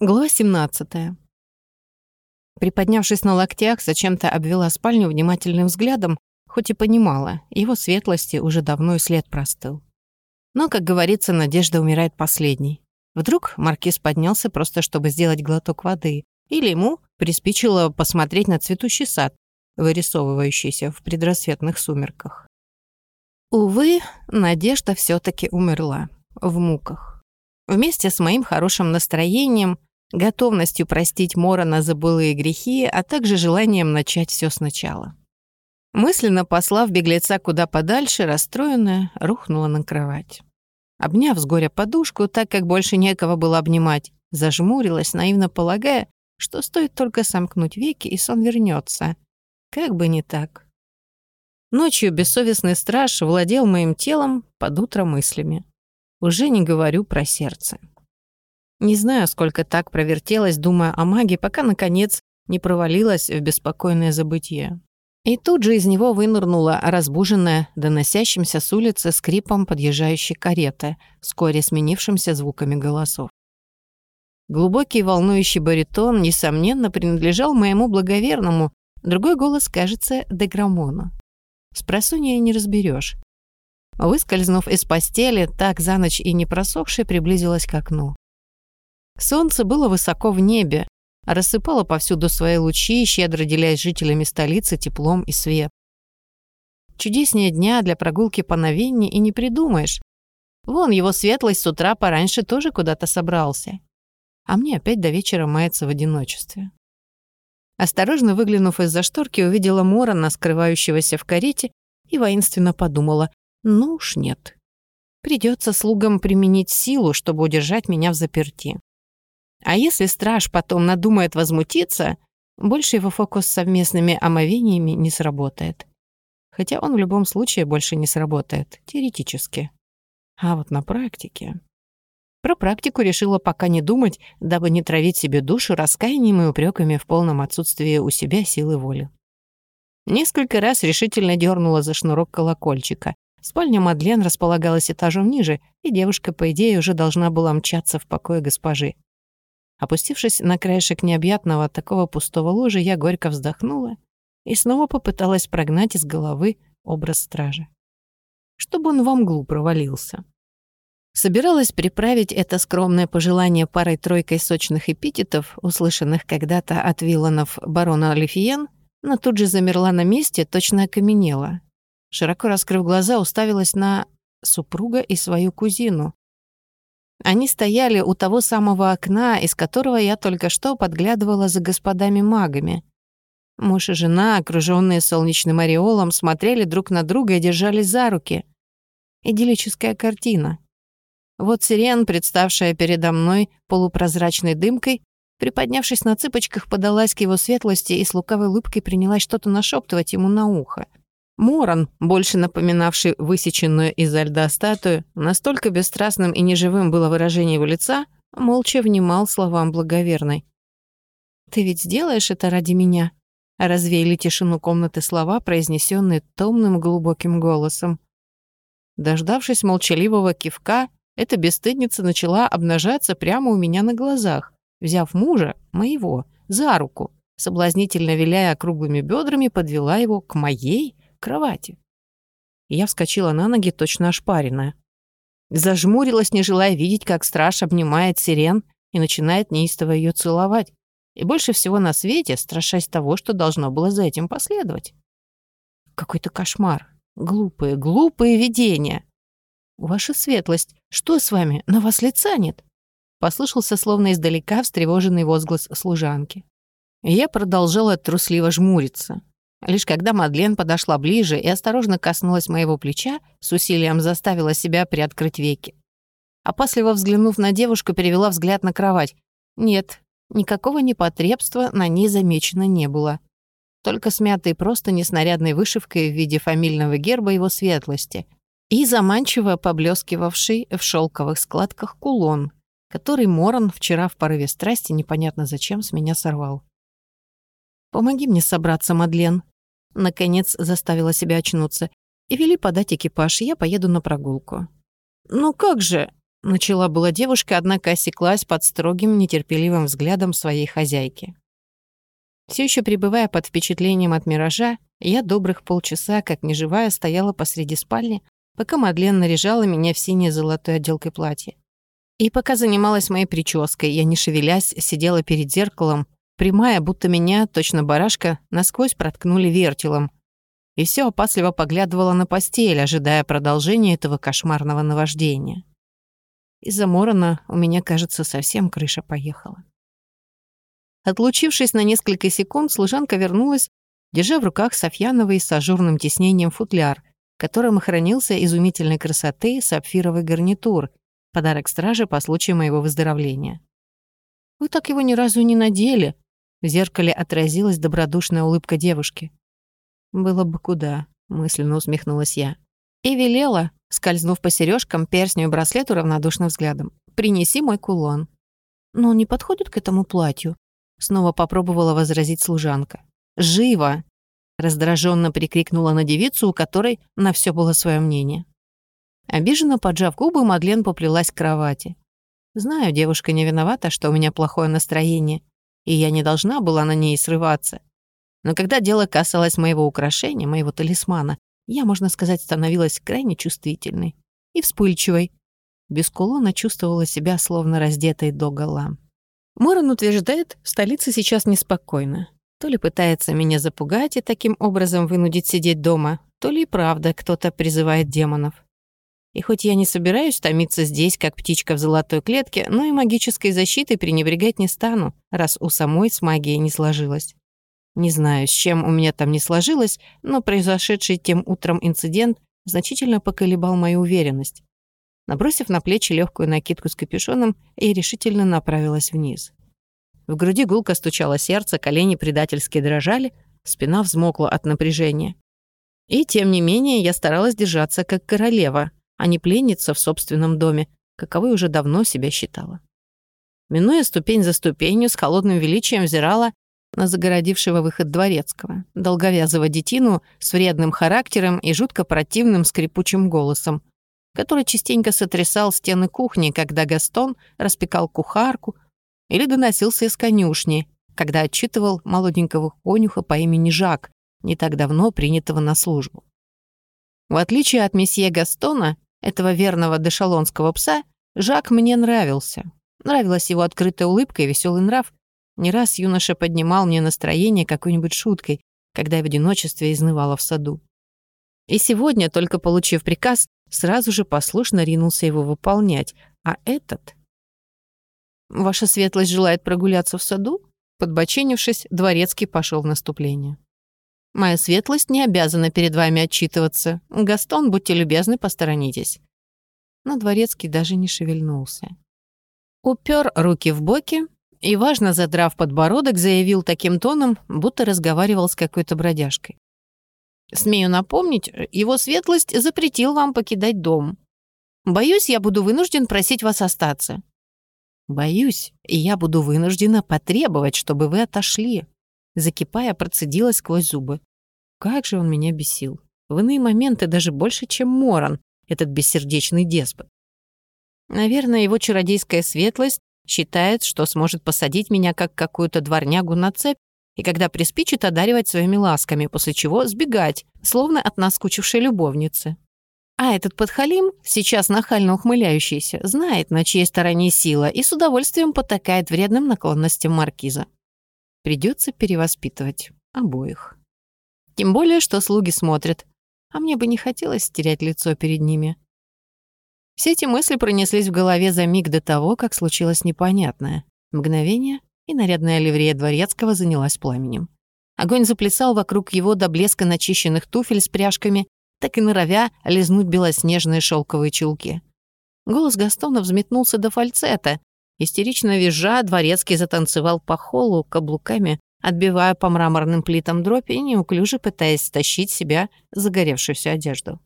Глава 17. Приподнявшись на локтях, зачем-то обвела спальню внимательным взглядом, хоть и понимала, его светлости уже давно и след простыл. Но, как говорится, надежда умирает последней. Вдруг маркиз поднялся просто, чтобы сделать глоток воды, или ему приспичило посмотреть на цветущий сад, вырисовывающийся в предрассветных сумерках. Увы, надежда все таки умерла в муках. Вместе с моим хорошим настроением готовностью простить Морона за былые грехи, а также желанием начать все сначала. Мысленно послав беглеца куда подальше, расстроенная, рухнула на кровать. Обняв с горя подушку, так как больше некого было обнимать, зажмурилась, наивно полагая, что стоит только сомкнуть веки, и сон вернется. Как бы не так. Ночью бессовестный страж владел моим телом под утро мыслями. Уже не говорю про сердце. Не знаю, сколько так провертелась, думая о маге, пока, наконец, не провалилась в беспокойное забытье. И тут же из него вынырнула разбуженная, доносящимся с улицы скрипом подъезжающей кареты, вскоре сменившимся звуками голосов. Глубокий волнующий баритон, несомненно, принадлежал моему благоверному, другой голос, кажется, деграмону. Спросонья не разберешь. Выскользнув из постели, так за ночь и не просохшей, приблизилась к окну. Солнце было высоко в небе, рассыпало повсюду свои лучи, щедро делясь жителями столицы теплом и свет. Чудеснее дня для прогулки по Новенне и не придумаешь. Вон его светлость с утра пораньше тоже куда-то собрался. А мне опять до вечера мается в одиночестве. Осторожно выглянув из-за шторки, увидела Морона, скрывающегося в карете, и воинственно подумала, ну уж нет. Придется слугам применить силу, чтобы удержать меня в заперти. А если страж потом надумает возмутиться, больше его фокус с совместными омовениями не сработает. Хотя он в любом случае больше не сработает, теоретически. А вот на практике... Про практику решила пока не думать, дабы не травить себе душу раскаянием и упреками в полном отсутствии у себя силы воли. Несколько раз решительно дернула за шнурок колокольчика. Спальня Мадлен располагалась этажом ниже, и девушка, по идее, уже должна была мчаться в покое госпожи. Опустившись на краешек необъятного такого пустого ложа, я горько вздохнула и снова попыталась прогнать из головы образ стража. Чтобы он во мглу провалился. Собиралась приправить это скромное пожелание парой-тройкой сочных эпитетов, услышанных когда-то от вилланов барона Олифиен, но тут же замерла на месте, точно окаменела. Широко раскрыв глаза, уставилась на супруга и свою кузину, они стояли у того самого окна, из которого я только что подглядывала за господами-магами. Муж и жена, окруженные солнечным ореолом, смотрели друг на друга и держались за руки. Идиллическая картина. Вот сирен, представшая передо мной полупрозрачной дымкой, приподнявшись на цыпочках, подалась к его светлости и с лукавой улыбкой принялась что-то нашептывать ему на ухо. Моран, больше напоминавший высеченную изо льда статую, настолько бесстрастным и неживым было выражение его лица, молча внимал словам благоверной. «Ты ведь сделаешь это ради меня?» развеяли тишину комнаты слова, произнесенные томным глубоким голосом. Дождавшись молчаливого кивка, эта бесстыдница начала обнажаться прямо у меня на глазах, взяв мужа, моего, за руку, соблазнительно виляя округлыми бедрами, подвела его к моей кровати. Я вскочила на ноги, точно ошпаренная. Зажмурилась, не желая видеть, как страж обнимает сирен и начинает неистово ее целовать. И больше всего на свете страшась того, что должно было за этим последовать. Какой-то кошмар. Глупые, глупые видения. «Ваша светлость, что с вами? На вас лица нет?» Послышался словно издалека встревоженный возглас служанки. я продолжала трусливо жмуриться. Лишь когда Мадлен подошла ближе и осторожно коснулась моего плеча, с усилием заставила себя приоткрыть веки. Опасливо взглянув на девушку, перевела взгляд на кровать. Нет, никакого непотребства на ней замечено не было. Только смятый просто неснарядной вышивкой в виде фамильного герба его светлости и заманчиво поблескивавший в шелковых складках кулон, который Моран вчера в порыве страсти непонятно зачем с меня сорвал. «Помоги мне собраться, Мадлен», Наконец заставила себя очнуться. И вели подать экипаж, и я поеду на прогулку. «Ну как же?» Начала была девушка, однако осеклась под строгим, нетерпеливым взглядом своей хозяйки. Все еще пребывая под впечатлением от миража, я добрых полчаса, как неживая, стояла посреди спальни, пока Мадлен наряжала меня в синее золотой отделкой платье. И пока занималась моей прической, я, не шевелясь, сидела перед зеркалом, прямая, будто меня, точно барашка, насквозь проткнули вертелом. И все опасливо поглядывала на постель, ожидая продолжения этого кошмарного наваждения. Из-за Морона у меня, кажется, совсем крыша поехала. Отлучившись на несколько секунд, служанка вернулась, держа в руках Софьяновый с ажурным тиснением футляр, в котором хранился изумительной красоты сапфировый гарнитур, подарок страже по случаю моего выздоровления. «Вы так его ни разу не надели», — в зеркале отразилась добродушная улыбка девушки. «Было бы куда», — мысленно усмехнулась я. И велела, скользнув по сережкам, перстню и браслету равнодушным взглядом. «Принеси мой кулон». «Но он не подходит к этому платью», — снова попробовала возразить служанка. «Живо!» — раздраженно прикрикнула на девицу, у которой на все было свое мнение. Обиженно поджав губы, Мадлен поплелась к кровати. Знаю, девушка не виновата, что у меня плохое настроение, и я не должна была на ней срываться. Но когда дело касалось моего украшения, моего талисмана, я, можно сказать, становилась крайне чувствительной и вспыльчивой. Без кулона чувствовала себя словно раздетой догола. Моран утверждает, в столице сейчас неспокойно. То ли пытается меня запугать и таким образом вынудить сидеть дома, то ли и правда кто-то призывает демонов. И хоть я не собираюсь томиться здесь, как птичка в золотой клетке, но и магической защитой пренебрегать не стану, раз у самой с магией не сложилось. Не знаю, с чем у меня там не сложилось, но произошедший тем утром инцидент значительно поколебал мою уверенность. Набросив на плечи легкую накидку с капюшоном, я решительно направилась вниз. В груди гулко стучало сердце, колени предательски дрожали, спина взмокла от напряжения. И тем не менее я старалась держаться как королева, а не пленница в собственном доме, каковой уже давно себя считала. Минуя ступень за ступенью, с холодным величием взирала на загородившего выход дворецкого, долговязого детину с вредным характером и жутко противным скрипучим голосом, который частенько сотрясал стены кухни, когда Гастон распекал кухарку, или доносился из конюшни, когда отчитывал молоденького конюха по имени Жак, не так давно принятого на службу. В отличие от месье Гастона, этого верного дешалонского пса, Жак мне нравился. Нравилась его открытая улыбка и веселый нрав, не раз юноша поднимал мне настроение какой-нибудь шуткой, когда я в одиночестве изнывала в саду. И сегодня, только получив приказ, сразу же послушно ринулся его выполнять, а этот... «Ваша светлость желает прогуляться в саду?» Подбоченившись, дворецкий пошел в наступление. «Моя светлость не обязана перед вами отчитываться. Гастон, будьте любезны, посторонитесь». Но дворецкий даже не шевельнулся. Упер руки в боки и, важно задрав подбородок, заявил таким тоном, будто разговаривал с какой-то бродяжкой. «Смею напомнить, его светлость запретил вам покидать дом. Боюсь, я буду вынужден просить вас остаться». «Боюсь, и я буду вынуждена потребовать, чтобы вы отошли», закипая, процедила сквозь зубы. Как же он меня бесил. В иные моменты даже больше, чем Моран, этот бессердечный деспот. Наверное, его чародейская светлость Считает, что сможет посадить меня как какую-то дворнягу на цепь и когда приспичит одаривать своими ласками, после чего сбегать, словно от наскучившей любовницы. А этот подхалим, сейчас нахально ухмыляющийся, знает, на чьей стороне сила, и с удовольствием потакает вредным наклонностям маркиза. Придется перевоспитывать обоих. Тем более, что слуги смотрят, а мне бы не хотелось терять лицо перед ними. Все эти мысли пронеслись в голове за миг до того, как случилось непонятное. Мгновение, и нарядная ливрея дворецкого занялась пламенем. Огонь заплясал вокруг его до блеска начищенных туфель с пряжками, так и норовя лизнуть белоснежные шелковые чулки. Голос Гастона взметнулся до фальцета. Истерично визжа, дворецкий затанцевал по холлу каблуками, отбивая по мраморным плитам дробь и неуклюже пытаясь стащить себя загоревшуюся одежду.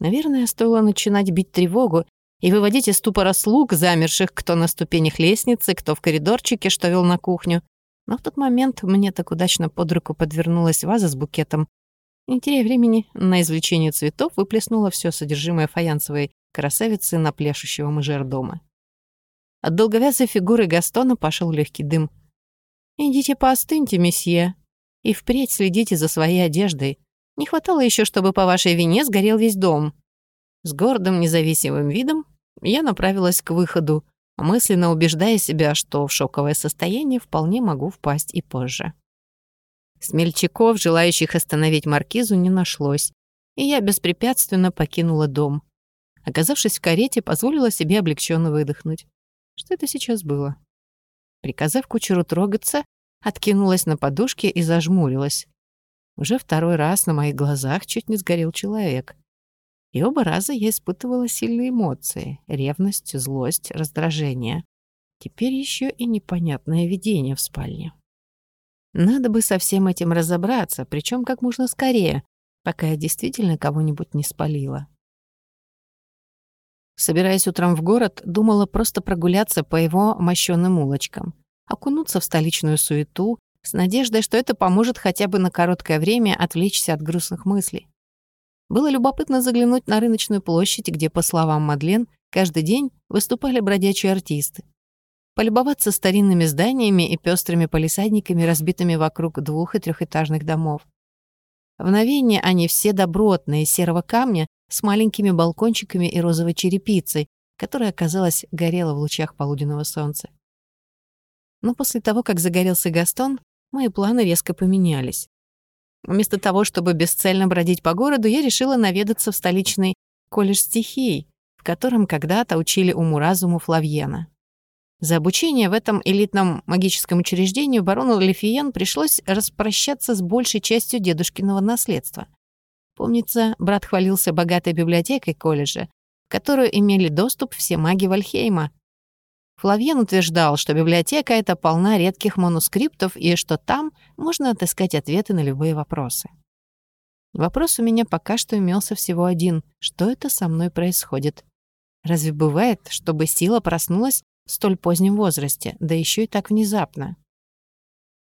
Наверное, стоило начинать бить тревогу и выводить из ступора слуг, замерших кто на ступенях лестницы, кто в коридорчике, что вел на кухню. Но в тот момент мне так удачно под руку подвернулась ваза с букетом. Не теряя времени, на извлечение цветов выплеснула все содержимое фаянсовой красавицы на пляшущего мажордома. От долговязой фигуры Гастона пошел легкий дым. «Идите поостыньте, месье, и впредь следите за своей одеждой. Не хватало еще, чтобы по вашей вине сгорел весь дом». С гордым независимым видом я направилась к выходу, мысленно убеждая себя, что в шоковое состояние вполне могу впасть и позже. Смельчаков, желающих остановить маркизу, не нашлось, и я беспрепятственно покинула дом. Оказавшись в карете, позволила себе облегченно выдохнуть. Что это сейчас было? Приказав кучеру трогаться, откинулась на подушке и зажмурилась. Уже второй раз на моих глазах чуть не сгорел человек. И оба раза я испытывала сильные эмоции — ревность, злость, раздражение. Теперь еще и непонятное видение в спальне. Надо бы со всем этим разобраться, причем как можно скорее, пока я действительно кого-нибудь не спалила. Собираясь утром в город, думала просто прогуляться по его мощёным улочкам, окунуться в столичную суету с надеждой, что это поможет хотя бы на короткое время отвлечься от грустных мыслей. Было любопытно заглянуть на рыночную площадь, где, по словам Мадлен, каждый день выступали бродячие артисты. Полюбоваться старинными зданиями и пестрыми полисадниками, разбитыми вокруг двух- и трехэтажных домов. В новении они все добротные, серого камня, с маленькими балкончиками и розовой черепицей, которая, казалось, горела в лучах полуденного солнца. Но после того, как загорелся Гастон, мои планы резко поменялись. Вместо того, чтобы бесцельно бродить по городу, я решила наведаться в столичный колледж стихий, в котором когда-то учили уму-разуму Флавьена. За обучение в этом элитном магическом учреждении барону Лефиен пришлось распрощаться с большей частью дедушкиного наследства. Помнится, брат хвалился богатой библиотекой колледжа, в которую имели доступ все маги Вальхейма. Флавьен утверждал, что библиотека эта полна редких манускриптов и что там можно отыскать ответы на любые вопросы. Вопрос у меня пока что имелся всего один. Что это со мной происходит? Разве бывает, чтобы сила проснулась в столь позднем возрасте, да еще и так внезапно?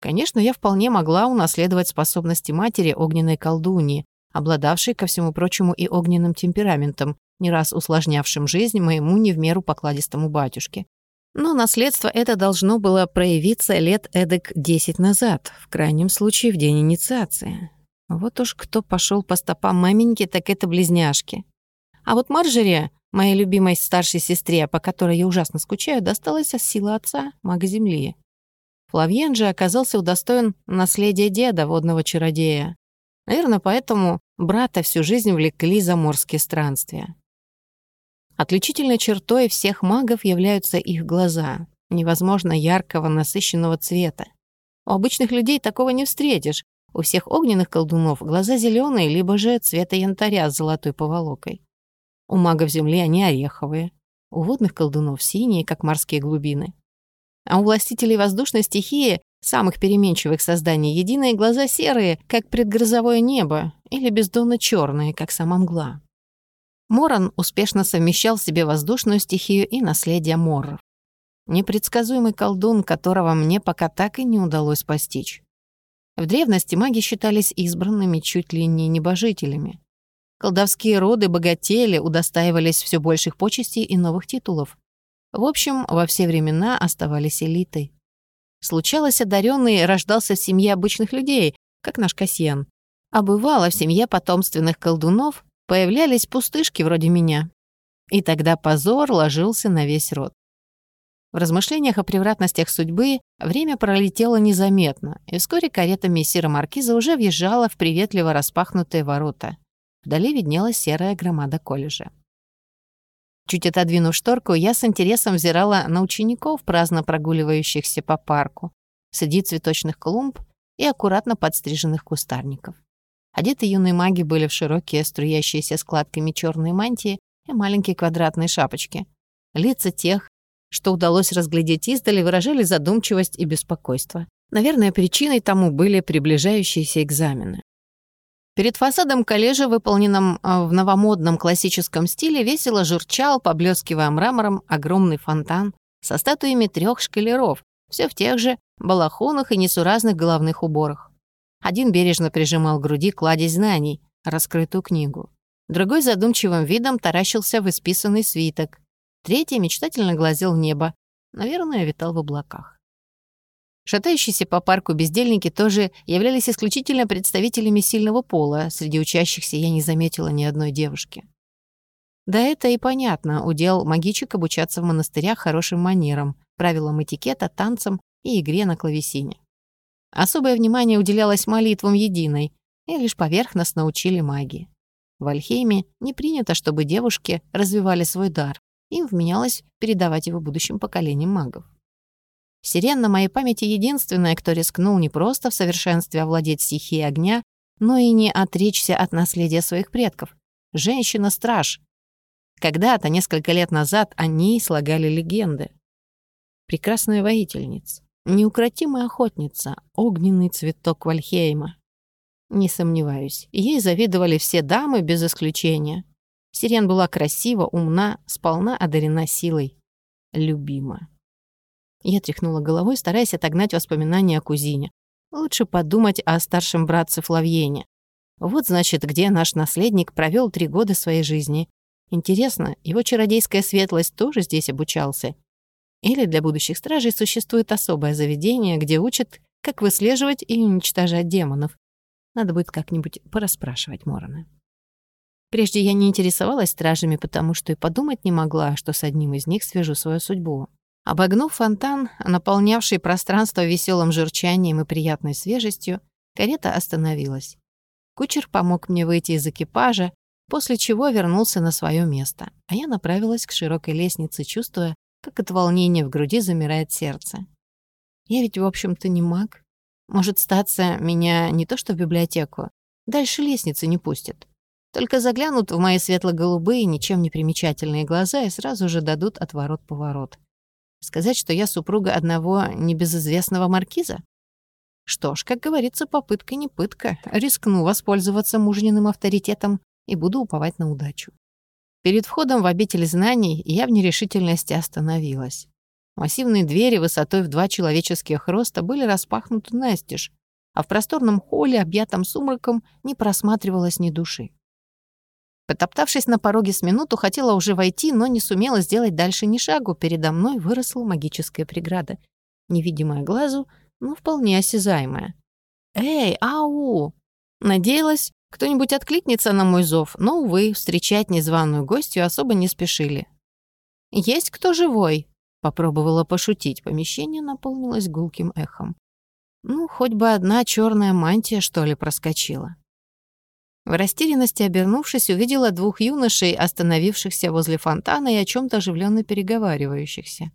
Конечно, я вполне могла унаследовать способности матери огненной колдуньи, обладавшей, ко всему прочему, и огненным темпераментом, не раз усложнявшим жизнь моему не в меру покладистому батюшке. Но наследство это должно было проявиться лет эдак десять назад, в крайнем случае в день инициации. Вот уж кто пошел по стопам маменьки, так это близняшки. А вот Марджери, моей любимой старшей сестре, по которой я ужасно скучаю, досталась от силы отца, мага Земли. Флавьен же оказался удостоен наследия деда, водного чародея. Наверное, поэтому брата всю жизнь влекли заморские странствия. Отличительной чертой всех магов являются их глаза, невозможно яркого, насыщенного цвета. У обычных людей такого не встретишь. У всех огненных колдунов глаза зеленые, либо же цвета янтаря с золотой поволокой. У магов земли они ореховые, у водных колдунов синие, как морские глубины. А у властителей воздушной стихии самых переменчивых созданий единые глаза серые, как предгрозовое небо, или бездонно черные, как сама мгла. Моран успешно совмещал в себе воздушную стихию и наследие морров. Непредсказуемый колдун, которого мне пока так и не удалось постичь. В древности маги считались избранными чуть ли не небожителями. Колдовские роды богатели, удостаивались все больших почестей и новых титулов. В общем, во все времена оставались элитой. Случалось, одаренный рождался в семье обычных людей, как наш Касьян. А бывало, в семье потомственных колдунов появлялись пустышки вроде меня. И тогда позор ложился на весь род. В размышлениях о превратностях судьбы время пролетело незаметно, и вскоре карета мессира Маркиза уже въезжала в приветливо распахнутые ворота. Вдали виднелась серая громада колледжа. Чуть отодвинув шторку, я с интересом взирала на учеников, праздно прогуливающихся по парку, среди цветочных клумб и аккуратно подстриженных кустарников. Одеты юные маги были в широкие, струящиеся складками черные мантии и маленькие квадратные шапочки. Лица тех, что удалось разглядеть издали, выражали задумчивость и беспокойство. Наверное, причиной тому были приближающиеся экзамены. Перед фасадом коллежа, выполненным а, в новомодном классическом стиле, весело журчал, поблескивая мрамором, огромный фонтан со статуями трех шкалеров, все в тех же балахонах и несуразных головных уборах. Один бережно прижимал к груди кладезь знаний, раскрытую книгу. Другой задумчивым видом таращился в исписанный свиток. Третий мечтательно глазел в небо. Наверное, витал в облаках. Шатающиеся по парку бездельники тоже являлись исключительно представителями сильного пола. Среди учащихся я не заметила ни одной девушки. Да это и понятно, удел магичек обучаться в монастырях хорошим манерам, правилам этикета, танцам и игре на клавесине. Особое внимание уделялось молитвам единой, и лишь поверхностно учили магии. В Альхейме не принято, чтобы девушки развивали свой дар. Им вменялось передавать его будущим поколениям магов. Сирен на моей памяти единственная, кто рискнул не просто в совершенстве овладеть стихией огня, но и не отречься от наследия своих предков. Женщина-страж. Когда-то, несколько лет назад, о ней слагали легенды. Прекрасная воительница, неукротимая охотница, огненный цветок Вальхейма. Не сомневаюсь, ей завидовали все дамы без исключения. Сирен была красива, умна, сполна одарена силой. Любима. Я тряхнула головой, стараясь отогнать воспоминания о кузине. Лучше подумать о старшем братце Флавьене. Вот, значит, где наш наследник провел три года своей жизни. Интересно, его чародейская светлость тоже здесь обучался? Или для будущих стражей существует особое заведение, где учат, как выслеживать и уничтожать демонов? Надо будет как-нибудь порасспрашивать Морона. Прежде я не интересовалась стражами, потому что и подумать не могла, что с одним из них свяжу свою судьбу. Обогнув фонтан, наполнявший пространство веселым журчанием и приятной свежестью, карета остановилась. Кучер помог мне выйти из экипажа, после чего вернулся на свое место, а я направилась к широкой лестнице, чувствуя, как от волнения в груди замирает сердце. Я ведь, в общем-то, не маг. Может, статься меня не то что в библиотеку, дальше лестницы не пустят. Только заглянут в мои светло-голубые, ничем не примечательные глаза и сразу же дадут отворот-поворот. Сказать, что я супруга одного небезызвестного маркиза? Что ж, как говорится, попытка не пытка. Рискну воспользоваться мужниным авторитетом и буду уповать на удачу. Перед входом в обитель знаний я в нерешительности остановилась. Массивные двери высотой в два человеческих роста были распахнуты настежь, а в просторном холле, объятом сумраком, не просматривалось ни души. Потоптавшись на пороге с минуту, хотела уже войти, но не сумела сделать дальше ни шагу. Передо мной выросла магическая преграда. Невидимая глазу, но вполне осязаемая. «Эй, ау!» Надеялась, кто-нибудь откликнется на мой зов, но, увы, встречать незваную гостью особо не спешили. «Есть кто живой?» Попробовала пошутить, помещение наполнилось гулким эхом. Ну, хоть бы одна черная мантия, что ли, проскочила. В растерянности обернувшись, увидела двух юношей, остановившихся возле фонтана и о чем то оживленно переговаривающихся.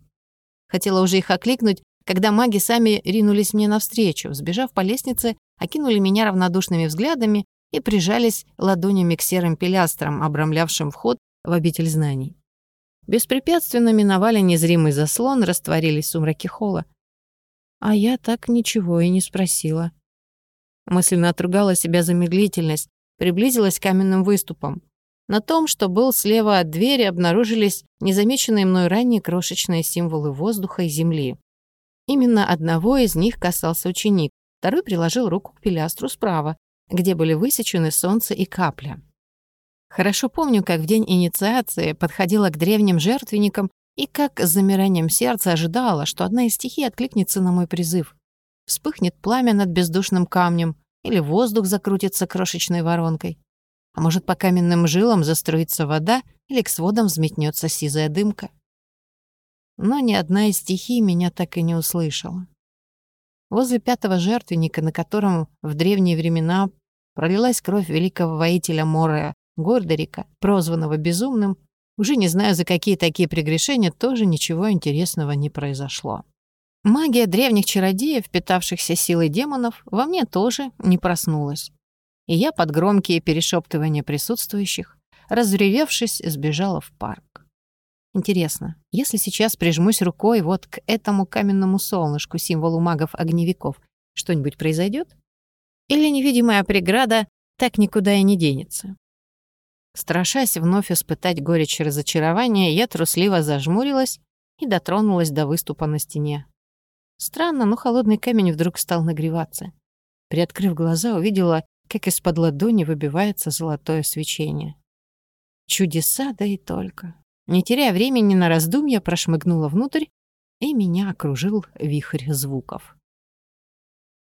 Хотела уже их окликнуть, когда маги сами ринулись мне навстречу, сбежав по лестнице, окинули меня равнодушными взглядами и прижались ладонями к серым пилястрам, обрамлявшим вход в обитель знаний. Беспрепятственно миновали незримый заслон, растворились в сумраке холла. А я так ничего и не спросила. Мысленно отругала себя за медлительность, приблизилась к каменным выступам. На том, что был слева от двери, обнаружились незамеченные мной ранее крошечные символы воздуха и земли. Именно одного из них касался ученик, второй приложил руку к пилястру справа, где были высечены солнце и капля. Хорошо помню, как в день инициации подходила к древним жертвенникам и как с замиранием сердца ожидала, что одна из стихий откликнется на мой призыв. Вспыхнет пламя над бездушным камнем, или воздух закрутится крошечной воронкой. А может, по каменным жилам заструится вода, или к сводам взметнется сизая дымка. Но ни одна из стихий меня так и не услышала. Возле пятого жертвенника, на котором в древние времена пролилась кровь великого воителя Морея Гордорика, прозванного Безумным, уже не знаю, за какие такие прегрешения, тоже ничего интересного не произошло. Магия древних чародеев, питавшихся силой демонов, во мне тоже не проснулась. И я под громкие перешептывания присутствующих, разревевшись, сбежала в парк. Интересно, если сейчас прижмусь рукой вот к этому каменному солнышку, символу магов-огневиков, что-нибудь произойдет? Или невидимая преграда так никуда и не денется? Страшась вновь испытать горечь разочарования, я трусливо зажмурилась и дотронулась до выступа на стене. Странно, но холодный камень вдруг стал нагреваться. Приоткрыв глаза, увидела, как из-под ладони выбивается золотое свечение. Чудеса, да и только. Не теряя времени на раздумья, прошмыгнула внутрь, и меня окружил вихрь звуков.